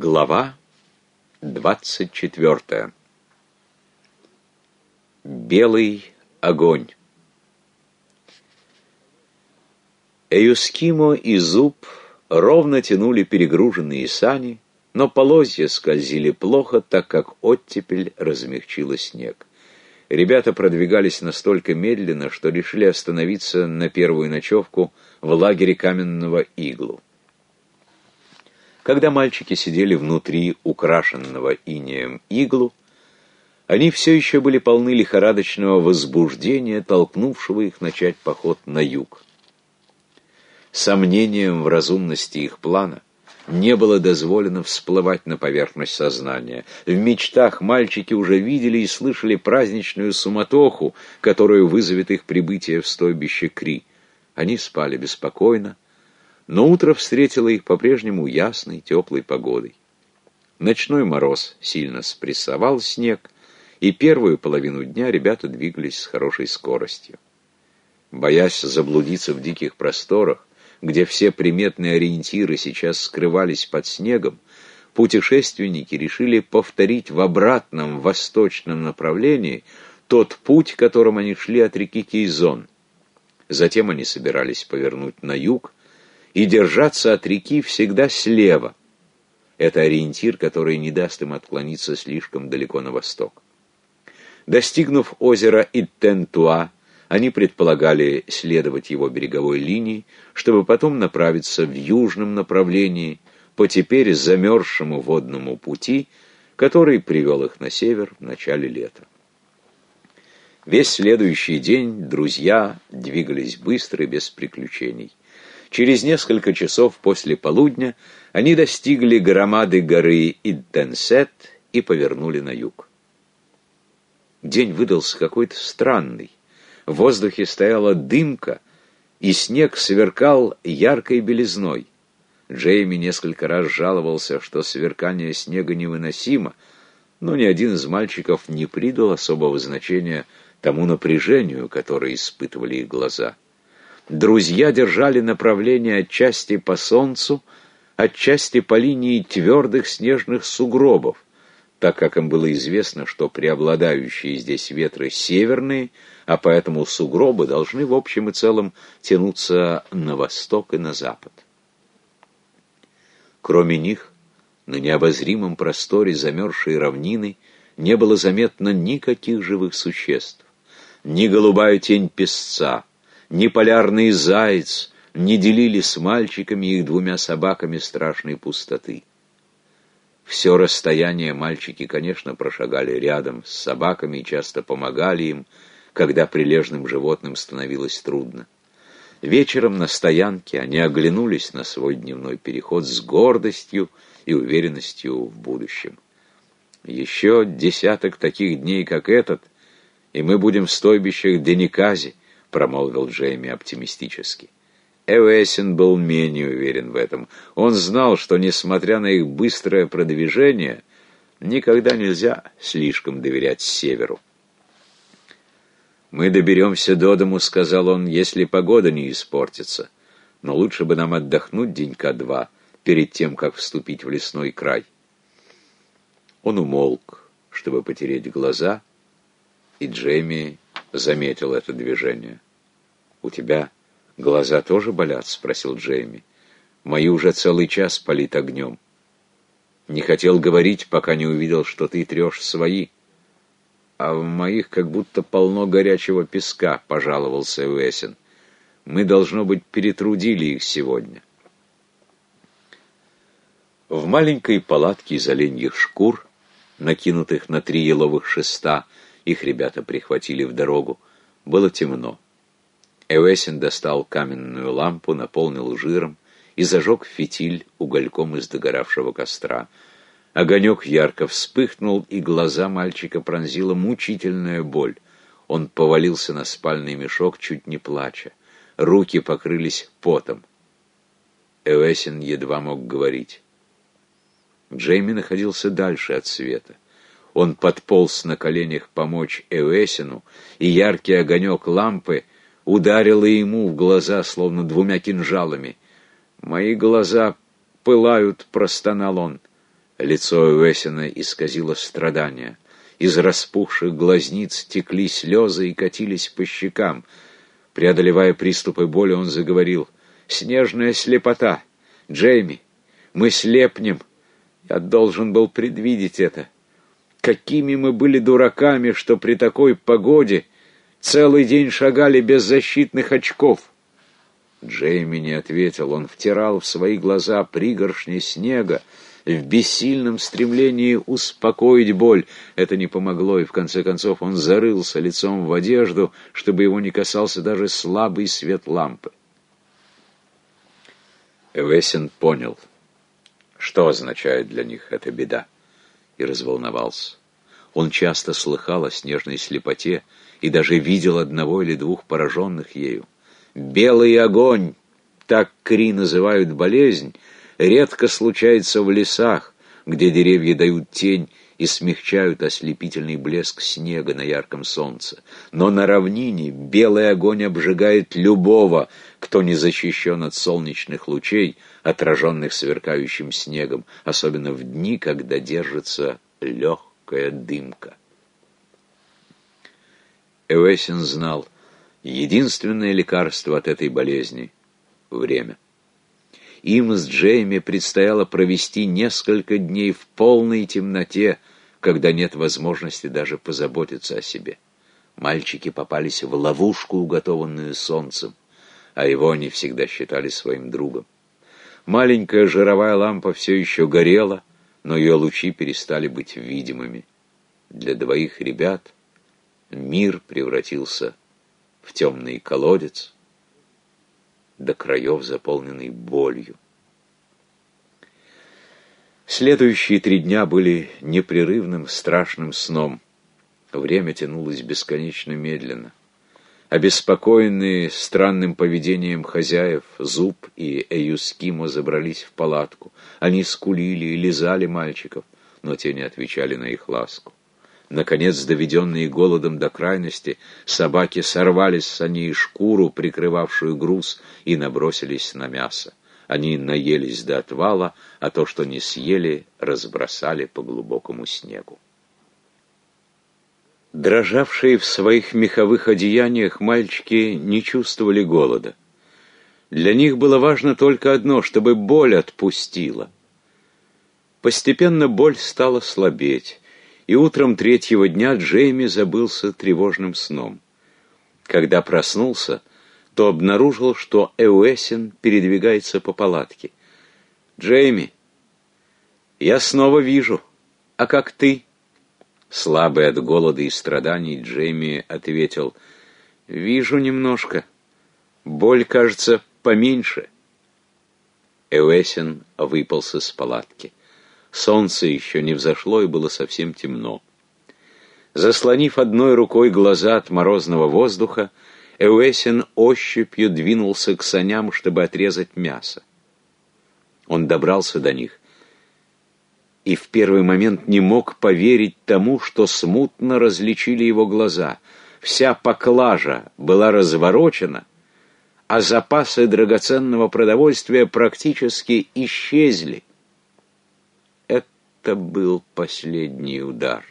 Глава 24. Белый огонь. Эюскимо и Зуб ровно тянули перегруженные сани, но полозья скользили плохо, так как оттепель размягчила снег. Ребята продвигались настолько медленно, что решили остановиться на первую ночевку в лагере каменного иглу. Когда мальчики сидели внутри украшенного инеем иглу, они все еще были полны лихорадочного возбуждения, толкнувшего их начать поход на юг. Сомнением в разумности их плана не было дозволено всплывать на поверхность сознания. В мечтах мальчики уже видели и слышали праздничную суматоху, которую вызовет их прибытие в стойбище Кри. Они спали беспокойно, но утро встретило их по-прежнему ясной, теплой погодой. Ночной мороз сильно спрессовал снег, и первую половину дня ребята двигались с хорошей скоростью. Боясь заблудиться в диких просторах, где все приметные ориентиры сейчас скрывались под снегом, путешественники решили повторить в обратном восточном направлении тот путь, которым они шли от реки Кейзон. Затем они собирались повернуть на юг, и держаться от реки всегда слева. Это ориентир, который не даст им отклониться слишком далеко на восток. Достигнув озера Иттентуа, они предполагали следовать его береговой линии, чтобы потом направиться в южном направлении по теперь замерзшему водному пути, который привел их на север в начале лета. Весь следующий день друзья двигались быстро и без приключений. Через несколько часов после полудня они достигли громады горы Идденсет и повернули на юг. День выдался какой-то странный. В воздухе стояла дымка, и снег сверкал яркой белизной. Джейми несколько раз жаловался, что сверкание снега невыносимо, но ни один из мальчиков не придал особого значения тому напряжению, которое испытывали их глаза. Друзья держали направление отчасти по солнцу, отчасти по линии твердых снежных сугробов, так как им было известно, что преобладающие здесь ветры северные, а поэтому сугробы должны в общем и целом тянуться на восток и на запад. Кроме них, на необозримом просторе замерзшей равнины не было заметно никаких живых существ. Ни голубая тень песца, ни полярный заяц не делили с мальчиками их двумя собаками страшной пустоты. Все расстояние мальчики, конечно, прошагали рядом с собаками и часто помогали им, когда прилежным животным становилось трудно. Вечером на стоянке они оглянулись на свой дневной переход с гордостью и уверенностью в будущем. Еще десяток таких дней, как этот, и мы будем в стойбищах Деникази, — промолвил Джейми оптимистически. Эвесин был менее уверен в этом. Он знал, что, несмотря на их быстрое продвижение, никогда нельзя слишком доверять северу. «Мы доберемся до дому», — сказал он, — «если погода не испортится. Но лучше бы нам отдохнуть денька-два перед тем, как вступить в лесной край». Он умолк, чтобы потереть глаза, и Джейми заметил это движение. «У тебя глаза тоже болят?» — спросил Джейми. «Мои уже целый час палит огнем. Не хотел говорить, пока не увидел, что ты трешь свои. А в моих как будто полно горячего песка», — пожаловался Уэсин. «Мы, должно быть, перетрудили их сегодня». В маленькой палатке из оленьих шкур, накинутых на три еловых шеста, их ребята прихватили в дорогу, было темно. Эвесин достал каменную лампу, наполнил жиром и зажег фитиль угольком из догоравшего костра. Огонек ярко вспыхнул, и глаза мальчика пронзила мучительная боль. Он повалился на спальный мешок, чуть не плача. Руки покрылись потом. Эвесин едва мог говорить. Джейми находился дальше от света. Он подполз на коленях помочь Эвесину, и яркий огонек лампы ударил ему в глаза, словно двумя кинжалами. «Мои глаза пылают», — простонал он. Лицо Уэсина исказило страдание. Из распухших глазниц текли слезы и катились по щекам. Преодолевая приступы боли, он заговорил. «Снежная слепота! Джейми, мы слепнем! Я должен был предвидеть это. Какими мы были дураками, что при такой погоде целый день шагали без защитных очков!» Джейми не ответил. Он втирал в свои глаза пригоршни снега, в бессильном стремлении успокоить боль. Это не помогло, и в конце концов он зарылся лицом в одежду, чтобы его не касался даже слабый свет лампы. Эвесин понял, что означает для них эта беда, и разволновался. Он часто слыхал о снежной слепоте и даже видел одного или двух пораженных ею. «Белый огонь» — так Кри называют болезнь — редко случается в лесах, где деревья дают тень и смягчают ослепительный блеск снега на ярком солнце. Но на равнине белый огонь обжигает любого, кто не защищен от солнечных лучей, отраженных сверкающим снегом, особенно в дни, когда держится легкая дымка. Эвесин знал, единственное лекарство от этой болезни — время. Им с Джейми предстояло провести несколько дней в полной темноте, когда нет возможности даже позаботиться о себе. Мальчики попались в ловушку, уготованную солнцем, а его они всегда считали своим другом. Маленькая жировая лампа все еще горела, но ее лучи перестали быть видимыми. Для двоих ребят мир превратился в темный колодец, до краев заполненный болью. Следующие три дня были непрерывным страшным сном. Время тянулось бесконечно медленно. Обеспокоенные странным поведением хозяев, Зуб и Эюскимо забрались в палатку. Они скулили и лизали мальчиков, но те не отвечали на их ласку. Наконец, доведенные голодом до крайности, собаки сорвали с саней шкуру, прикрывавшую груз, и набросились на мясо. Они наелись до отвала, а то, что не съели, разбросали по глубокому снегу. Дрожавшие в своих меховых одеяниях мальчики не чувствовали голода. Для них было важно только одно, чтобы боль отпустила. Постепенно боль стала слабеть и утром третьего дня Джейми забылся тревожным сном. Когда проснулся, то обнаружил, что Эуэсин передвигается по палатке. «Джейми, я снова вижу. А как ты?» Слабый от голода и страданий, Джейми ответил, «Вижу немножко. Боль, кажется, поменьше». Эуэсин выпался с палатки. Солнце еще не взошло, и было совсем темно. Заслонив одной рукой глаза от морозного воздуха, Эуэсин ощупью двинулся к саням, чтобы отрезать мясо. Он добрался до них и в первый момент не мог поверить тому, что смутно различили его глаза. Вся поклажа была разворочена, а запасы драгоценного продовольствия практически исчезли. Это был последний удар.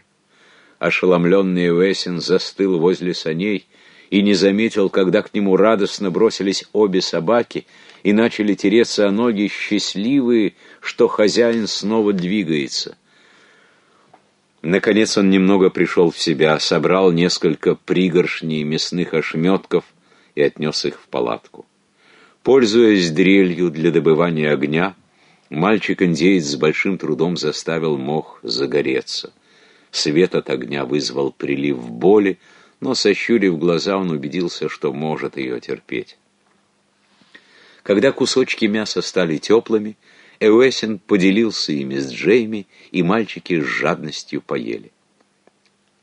Ошеломленный Уэсин застыл возле саней и не заметил, когда к нему радостно бросились обе собаки и начали тереться о ноги, счастливые, что хозяин снова двигается. Наконец он немного пришел в себя, собрал несколько пригоршней мясных ошметков и отнес их в палатку. Пользуясь дрелью для добывания огня, Мальчик-индеец с большим трудом заставил мох загореться. Свет от огня вызвал прилив боли, но, сощурив глаза, он убедился, что может ее терпеть. Когда кусочки мяса стали теплыми, Эуэсин поделился ими с Джейми, и мальчики с жадностью поели.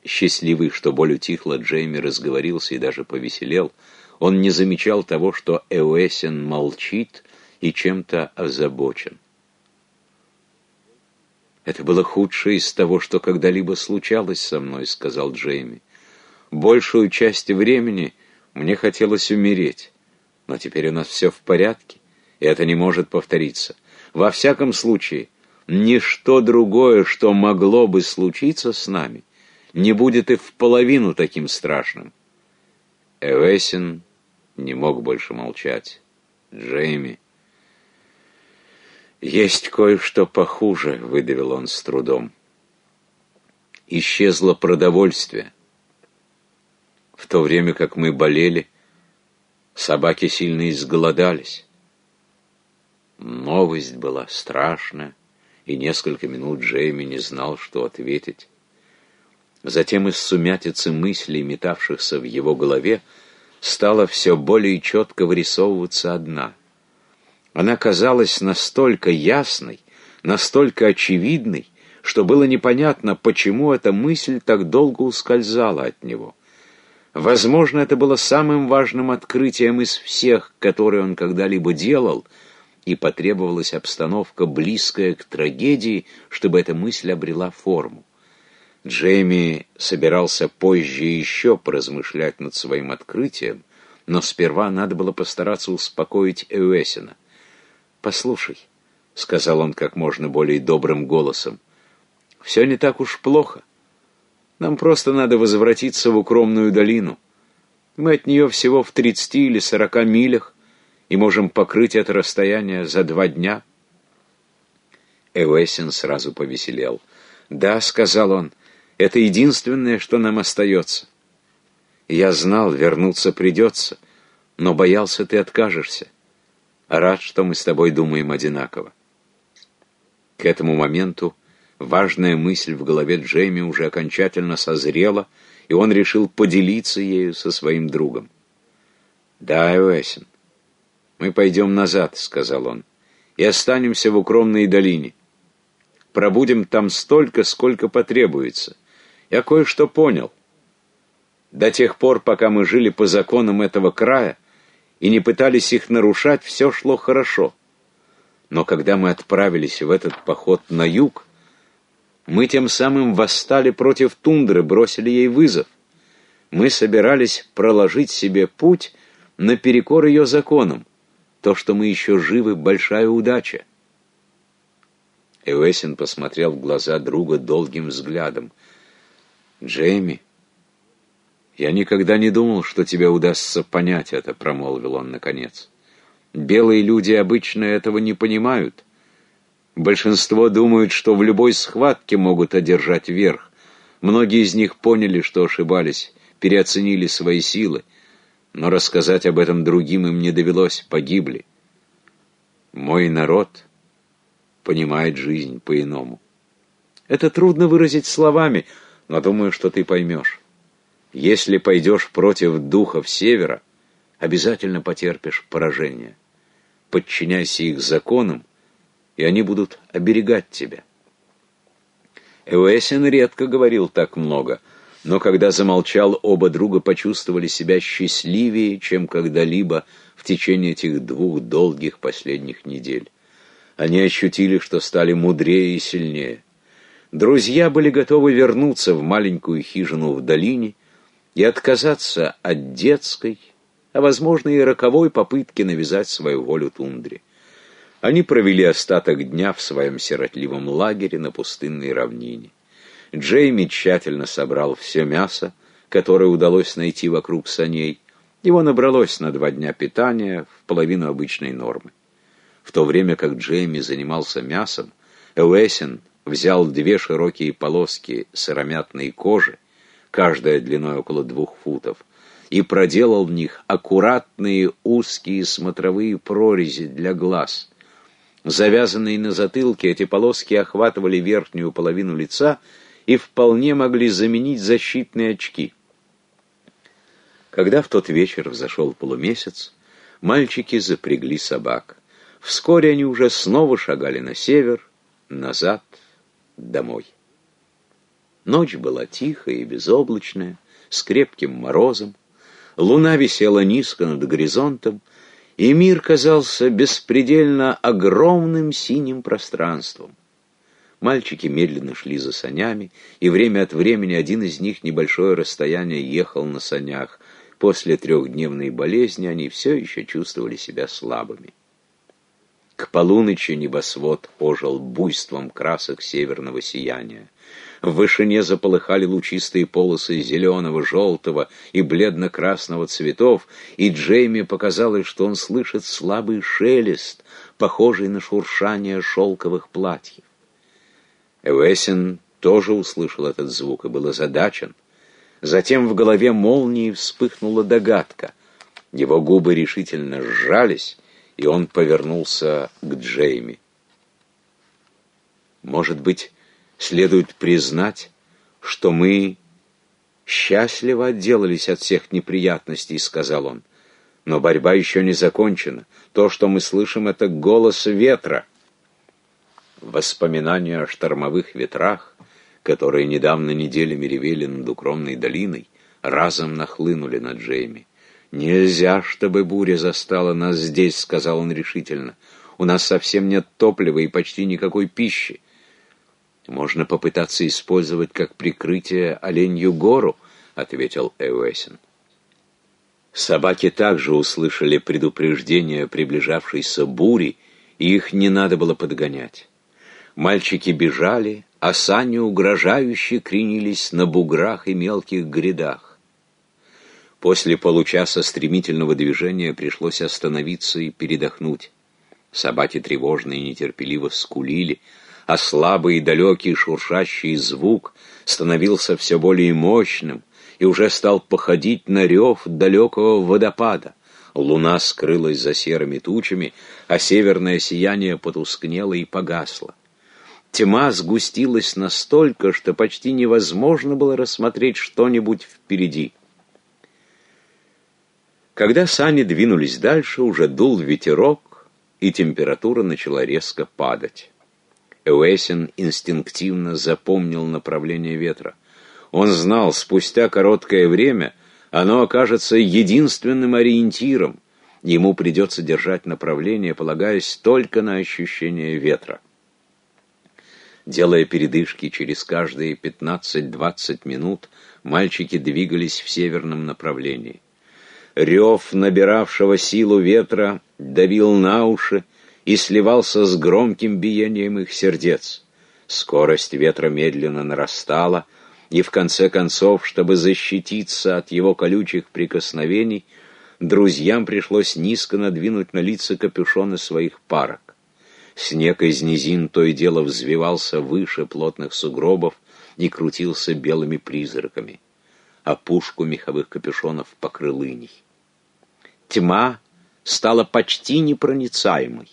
Счастливый, что боль утихла, Джейми разговорился и даже повеселел. Он не замечал того, что Эуэсин молчит и чем-то озабочен. «Это было худшее из того, что когда-либо случалось со мной», — сказал Джейми. «Большую часть времени мне хотелось умереть, но теперь у нас все в порядке, и это не может повториться. Во всяком случае, ничто другое, что могло бы случиться с нами, не будет и в половину таким страшным. Эвесин не мог больше молчать. Джейми. «Есть кое-что похуже», — выдавил он с трудом. «Исчезло продовольствие. В то время как мы болели, собаки сильно изголодались. Новость была страшная, и несколько минут Джейми не знал, что ответить. Затем из сумятицы мыслей, метавшихся в его голове, стала все более четко вырисовываться одна. Она казалась настолько ясной, настолько очевидной, что было непонятно, почему эта мысль так долго ускользала от него. Возможно, это было самым важным открытием из всех, которые он когда-либо делал, и потребовалась обстановка, близкая к трагедии, чтобы эта мысль обрела форму. Джейми собирался позже еще поразмышлять над своим открытием, но сперва надо было постараться успокоить Эуэсина. «Послушай», — сказал он как можно более добрым голосом, — «все не так уж плохо. Нам просто надо возвратиться в укромную долину. Мы от нее всего в тридцати или сорока милях и можем покрыть это расстояние за два дня». Эуэсин сразу повеселел. «Да», — сказал он, — это единственное, что нам остается. Я знал, вернуться придется, но боялся, ты откажешься. рад, что мы с тобой думаем одинаково. К этому моменту важная мысль в голове Джейми уже окончательно созрела, и он решил поделиться ею со своим другом. «Да, Эуэсин, мы пойдем назад», — сказал он, — «и останемся в укромной долине. Пробудем там столько, сколько потребуется» я кое-что понял. До тех пор, пока мы жили по законам этого края и не пытались их нарушать, все шло хорошо. Но когда мы отправились в этот поход на юг, мы тем самым восстали против тундры, бросили ей вызов. Мы собирались проложить себе путь наперекор ее законам. То, что мы еще живы, большая удача. Эвесин посмотрел в глаза друга долгим взглядом — «Джейми, я никогда не думал, что тебе удастся понять это», — промолвил он наконец. «Белые люди обычно этого не понимают. Большинство думают, что в любой схватке могут одержать верх. Многие из них поняли, что ошибались, переоценили свои силы, но рассказать об этом другим им не довелось, погибли. Мой народ понимает жизнь по-иному. Это трудно выразить словами — но думаю, что ты поймешь. Если пойдешь против духов севера, обязательно потерпишь поражение. Подчиняйся их законам, и они будут оберегать тебя. Эуэсин редко говорил так много, но когда замолчал, оба друга почувствовали себя счастливее, чем когда-либо в течение этих двух долгих последних недель. Они ощутили, что стали мудрее и сильнее. Друзья были готовы вернуться в маленькую хижину в долине и отказаться от детской, а, возможно, и роковой попытки навязать свою волю тундре. Они провели остаток дня в своем сиротливом лагере на пустынной равнине. Джейми тщательно собрал все мясо, которое удалось найти вокруг саней. Его набралось на два дня питания в половину обычной нормы. В то время как Джейми занимался мясом, Эуэсин взял две широкие полоски сыромятной кожи, каждая длиной около двух футов, и проделал в них аккуратные узкие смотровые прорези для глаз. Завязанные на затылке, эти полоски охватывали верхнюю половину лица и вполне могли заменить защитные очки. Когда в тот вечер взошел полумесяц, мальчики запрягли собак. Вскоре они уже снова шагали на север, назад, домой. Ночь была тихая и безоблачная, с крепким морозом. Луна висела низко над горизонтом, и мир казался беспредельно огромным синим пространством. Мальчики медленно шли за санями, и время от времени один из них небольшое расстояние ехал на санях. После трехдневной болезни они все еще чувствовали себя слабыми. К полуночи небосвод ожил буйством красок северного сияния. В вышине заполыхали лучистые полосы зеленого, желтого и бледно-красного цветов, и Джейми показалось, что он слышит слабый шелест, похожий на шуршание шелковых платьев. Эвесин тоже услышал этот звук и был озадачен. Затем в голове молнии вспыхнула догадка. Его губы решительно сжались, и он повернулся к Джейми. «Может быть, следует признать, что мы счастливо отделались от всех неприятностей», — сказал он. «Но борьба еще не закончена. То, что мы слышим, — это голос ветра». Воспоминания о штормовых ветрах, которые недавно неделями ревели над укромной долиной, разом нахлынули на Джейми. «Нельзя, чтобы буря застала нас здесь», — сказал он решительно. «У нас совсем нет топлива и почти никакой пищи. Можно попытаться использовать как прикрытие оленью гору», — ответил Эуэсин. Собаки также услышали предупреждение приближавшейся бури, и их не надо было подгонять. Мальчики бежали, а сани угрожающе кренились на буграх и мелких грядах. После получаса стремительного движения пришлось остановиться и передохнуть. Собаки тревожно и нетерпеливо скулили, а слабый и далекий шуршащий звук становился все более мощным и уже стал походить на рев далекого водопада. Луна скрылась за серыми тучами, а северное сияние потускнело и погасло. Тьма сгустилась настолько, что почти невозможно было рассмотреть что-нибудь впереди. Когда сани двинулись дальше, уже дул ветерок, и температура начала резко падать. Эуэсин инстинктивно запомнил направление ветра. Он знал, спустя короткое время оно окажется единственным ориентиром. Ему придется держать направление, полагаясь только на ощущение ветра. Делая передышки через каждые 15-20 минут, мальчики двигались в северном направлении. Рев набиравшего силу ветра давил на уши и сливался с громким биением их сердец. Скорость ветра медленно нарастала, и в конце концов, чтобы защититься от его колючих прикосновений, друзьям пришлось низко надвинуть на лица капюшоны своих парок. Снег из низин то и дело взвивался выше плотных сугробов и крутился белыми призраками. А пушку меховых капюшонов покрыл иней. Тьма стала почти непроницаемой.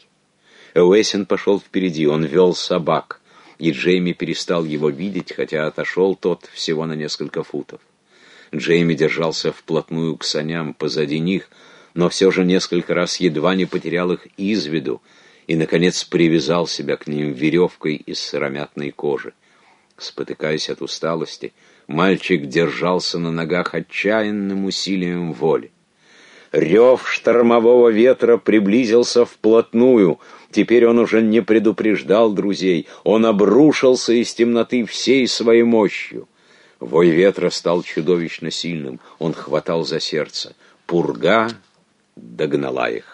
Эуэсин пошел впереди, он вел собак, и Джейми перестал его видеть, хотя отошел тот всего на несколько футов. Джейми держался вплотную к саням позади них, но все же несколько раз едва не потерял их из виду и, наконец, привязал себя к ним веревкой из сыромятной кожи. Спотыкаясь от усталости, мальчик держался на ногах отчаянным усилием воли. Рев штормового ветра приблизился вплотную. Теперь он уже не предупреждал друзей. Он обрушился из темноты всей своей мощью. Вой ветра стал чудовищно сильным. Он хватал за сердце. Пурга догнала их.